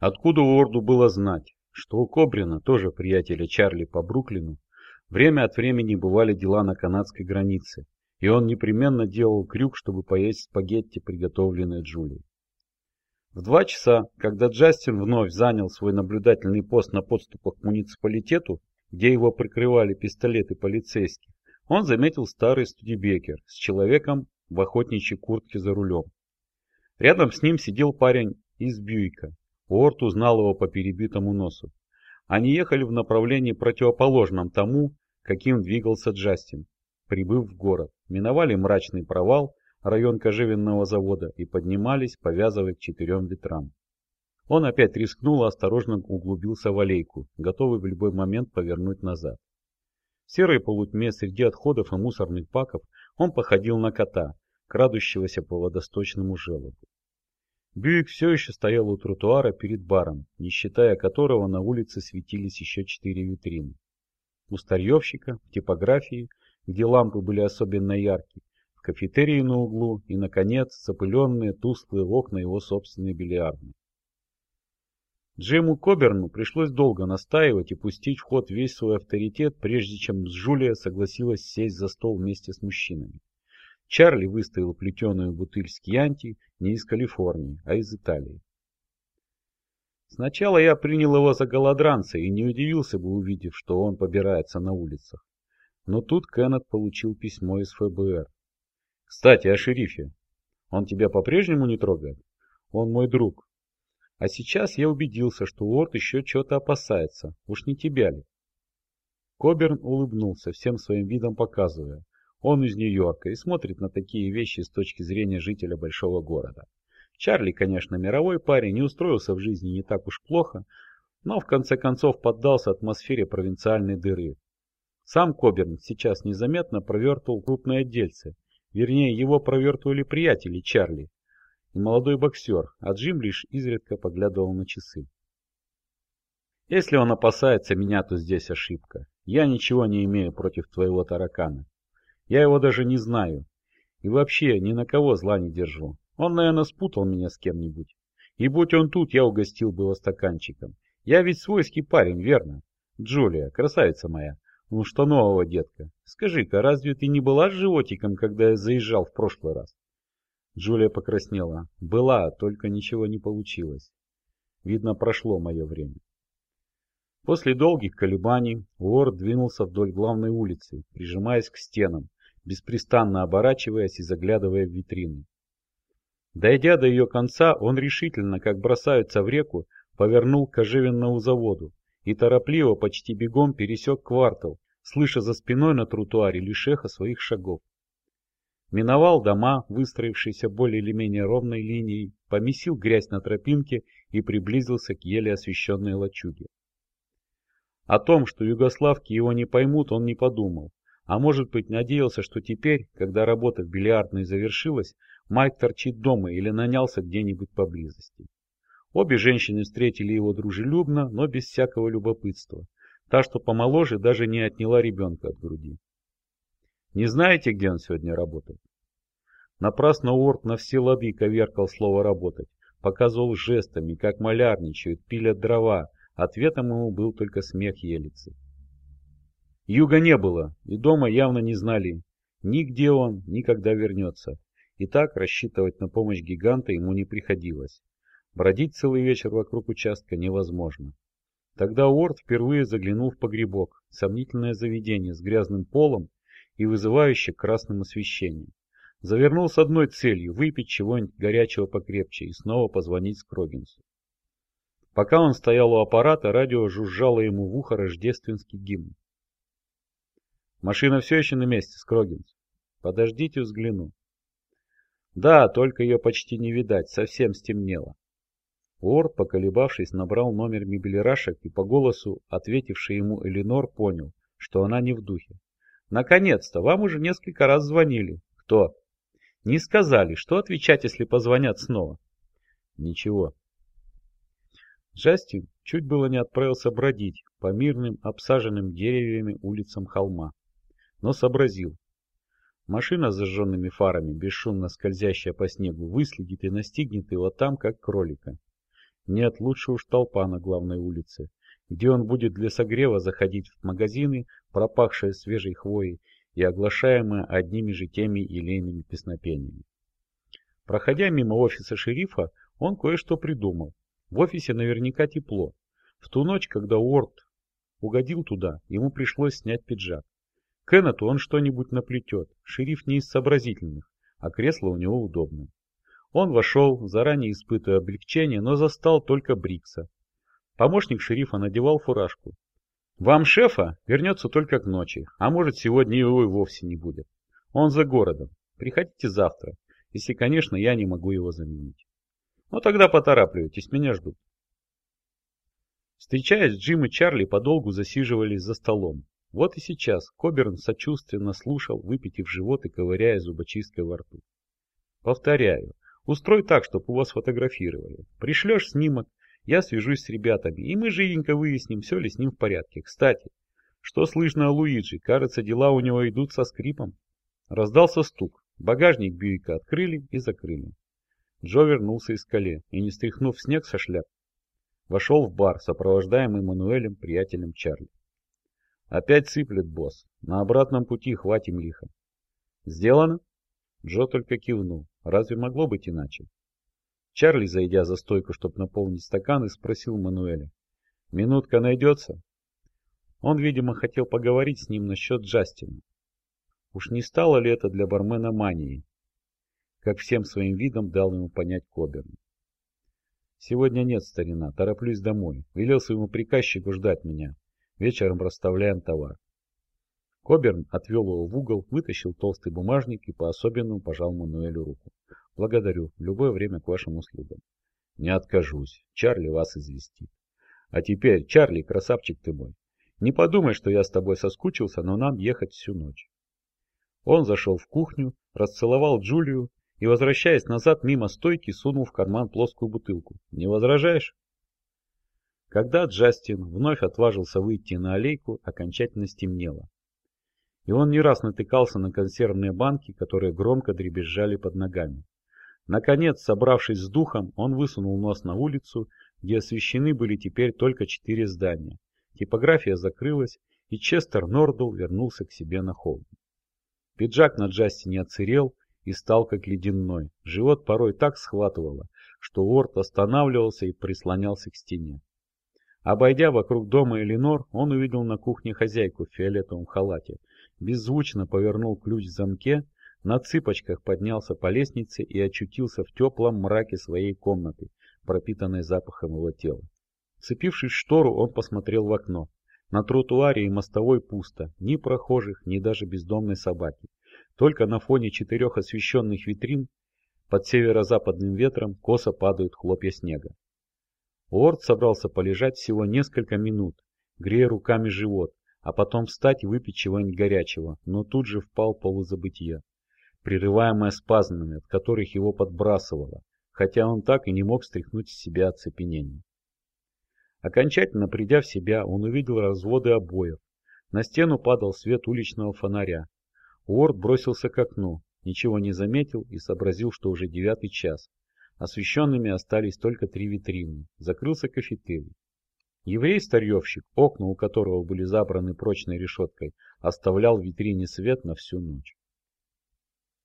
Откуда Уорду было знать, что у Кобрина, тоже приятеля Чарли по Бруклину, время от времени бывали дела на канадской границе, и он непременно делал крюк, чтобы поесть спагетти, приготовленные Джулией. В два часа, когда Джастин вновь занял свой наблюдательный пост на подступах к муниципалитету, где его прикрывали пистолеты полицейских, он заметил старый студибекер с человеком в охотничьей куртке за рулем. Рядом с ним сидел парень из Бьюика. Уорд узнал его по перебитому носу. Они ехали в направлении противоположном тому, каким двигался Джастин, прибыв в город. Миновали мрачный провал, район кожевенного завода и поднимались, повязывая к четырем ветрам. Он опять рискнул и осторожно углубился в аллейку, готовый в любой момент повернуть назад. В серой полутьме среди отходов и мусорных баков он походил на кота, крадущегося по водосточному желобу. Бьюик все еще стоял у тротуара перед баром, не считая которого на улице светились еще четыре витрины. У старьевщика, в типографии, где лампы были особенно яркие, в кафетерии на углу и, наконец, запыленные тусклые окна его собственной бильярдной. Джему Коберну пришлось долго настаивать и пустить в ход весь свой авторитет, прежде чем Джулия согласилась сесть за стол вместе с мужчинами. Чарли выставил плетеную бутыль с кьянти не из Калифорнии, а из Италии. Сначала я принял его за голодранца и не удивился бы, увидев, что он побирается на улицах. Но тут Кеннет получил письмо из ФБР. Кстати, о шерифе. Он тебя по-прежнему не трогает? Он мой друг, а сейчас я убедился, что Уорд еще чего-то опасается. Уж не тебя ли? Коберн улыбнулся, всем своим видом показывая. Он из Нью-Йорка и смотрит на такие вещи с точки зрения жителя большого города. Чарли, конечно, мировой парень, не устроился в жизни не так уж плохо, но в конце концов поддался атмосфере провинциальной дыры. Сам Коберн сейчас незаметно провертывал крупное дельце, вернее его провертывали приятели Чарли, и молодой боксер, а Джим лишь изредка поглядывал на часы. Если он опасается меня, то здесь ошибка. Я ничего не имею против твоего таракана. Я его даже не знаю. И вообще ни на кого зла не держу. Он, наверное, спутал меня с кем-нибудь. И будь он тут, я угостил бы его стаканчиком. Я ведь свойский парень, верно? Джулия, красавица моя. Ну что нового, детка? Скажи-ка, разве ты не была с животиком, когда я заезжал в прошлый раз? Джулия покраснела. Была, только ничего не получилось. Видно, прошло мое время. После долгих колебаний Уорд двинулся вдоль главной улицы, прижимаясь к стенам, беспрестанно оборачиваясь и заглядывая в витрины. Дойдя до ее конца, он решительно, как бросаются в реку, повернул к кожевенному заводу и торопливо, почти бегом пересек квартал, слыша за спиной на тротуаре лишь эхо своих шагов. Миновал дома, выстроившиеся более или менее ровной линией, помесил грязь на тропинке и приблизился к еле освещенной лачуге. О том, что югославки его не поймут, он не подумал, а может быть надеялся, что теперь, когда работа в бильярдной завершилась, Майк торчит дома или нанялся где-нибудь поблизости. Обе женщины встретили его дружелюбно, но без всякого любопытства. Та, что помоложе, даже не отняла ребенка от груди. Не знаете, где он сегодня работает? Напрасно Уорд на все лады коверкал слово «работать», показывал жестами, как малярничают, пилят дрова. Ответом ему был только смех Елицы. Юга не было, и дома явно не знали, ни где он, ни когда вернется. И так рассчитывать на помощь гиганта ему не приходилось. Бродить целый вечер вокруг участка невозможно. Тогда Уорд впервые заглянул в погребок, сомнительное заведение с грязным полом и вызывающе красным освещением. Завернул с одной целью – выпить чего-нибудь горячего покрепче и снова позвонить Скрогинсу. Пока он стоял у аппарата, радио жужжало ему в ухо рождественский гимн. «Машина все еще на месте, Скрогинс?» «Подождите, взгляну». «Да, только ее почти не видать, совсем стемнело». Уорд, поколебавшись, набрал номер мебелирашек и по голосу, ответивший ему Эленор, понял, что она не в духе. Наконец-то, вам уже несколько раз звонили. Кто? Не сказали, что отвечать, если позвонят снова. Ничего. Джастин чуть было не отправился бродить по мирным, обсаженным деревьями улицам холма. Но сообразил. Машина с зажженными фарами, бесшумно скользящая по снегу, выследит и настигнет его там, как кролика. Нет, лучше уж толпа на главной улице, где он будет для согрева заходить в магазины, пропахшие свежей хвоей и оглашаемые одними же теми елейными песнопениями. Проходя мимо офиса шерифа, он кое-что придумал. В офисе наверняка тепло. В ту ночь, когда Уорд угодил туда, ему пришлось снять пиджак. Кеннету он что-нибудь наплетет. Шериф не из сообразительных, а кресло у него удобное. Он вошел, заранее испытывая облегчение, но застал только Брикса. Помощник шерифа надевал фуражку. «Вам шефа вернется только к ночи, а может сегодня его и вовсе не будет. Он за городом. Приходите завтра, если, конечно, я не могу его заменить. Ну тогда поторапливайтесь, меня ждут». Встречаясь, Джим и Чарли подолгу засиживались за столом. Вот и сейчас Коберн сочувственно слушал, выпитив живот и ковыряя зубочисткой во рту. Повторяю, устрой так, чтобы его сфотографировали. Пришлешь снимок, я свяжусь с ребятами, и мы живенько выясним, все ли с ним в порядке. Кстати, что слышно о Луиджи? Кажется, дела у него идут со скрипом. Раздался стук. Багажник Бьюика открыли и закрыли. Джо вернулся из скале и, не стряхнув снег со шляп, вошел в бар, сопровождаемый Мануэлем, приятелем Чарли. Опять сыплет, босс. На обратном пути хватим лихо. Сделано? Джо только кивнул. Разве могло быть иначе? Чарли, зайдя за стойку, чтобы наполнить стаканы, спросил Мануэля. Минутка найдется? Он, видимо, хотел поговорить с ним насчет Джастина. Уж не стало ли это для бармена манией? Как всем своим видом дал ему понять Коберн. Сегодня нет, старина, тороплюсь домой. Велел своему приказчику ждать меня. Вечером расставляем товар. Коберн отвел его в угол, вытащил толстый бумажник и по-особенному пожал Мануэлю руку. Благодарю, в любое время к вашим услугам. Не откажусь, Чарли вас известит. А теперь, Чарли, красавчик ты мой, не подумай, что я с тобой соскучился, но нам ехать всю ночь. Он зашел в кухню, расцеловал Джулию и, возвращаясь назад мимо стойки, сунул в карман плоскую бутылку. Не возражаешь? Когда Джастин вновь отважился выйти на аллейку, окончательно стемнело. И он не раз натыкался на консервные банки, которые громко дребезжали под ногами. Наконец, собравшись с духом, он высунул нос на улицу, где освещены были теперь только четыре здания. Типография закрылась, и Честер Нордл вернулся к себе на холм. Пиджак на Джастине отсырел и стал как ледяной. Живот порой так схватывало, что Уорд останавливался и прислонялся к стене. Обойдя вокруг дома Эленор, он увидел на кухне хозяйку в фиолетовом халате, беззвучно повернул ключ в замке, на цыпочках поднялся по лестнице и очутился в теплом мраке своей комнаты, пропитанной запахом его тела. Цепившись в штору, он посмотрел в окно. На тротуаре и мостовой пусто, ни прохожих, ни даже бездомной собаки. Только на фоне четырех освещенных витрин под северо-западным ветром косо падают хлопья снега. Уорд собрался полежать всего несколько минут, грея руками живот, а потом встать и выпить чего-нибудь горячего, но тут же впал в полузабытие, прерываемое спазмами, от которых его подбрасывало, хотя он так и не мог стряхнуть с себя оцепенение. Окончательно придя в себя, он увидел разводы обоев. На стену падал свет уличного фонаря. Уорд бросился к окну, ничего не заметил и сообразил, что уже девятый час. Освещенными остались только три витрины. Закрылся кафетерий. Еврей-старьевщик, окна у которого были забраны прочной решеткой, оставлял в витрине свет на всю ночь.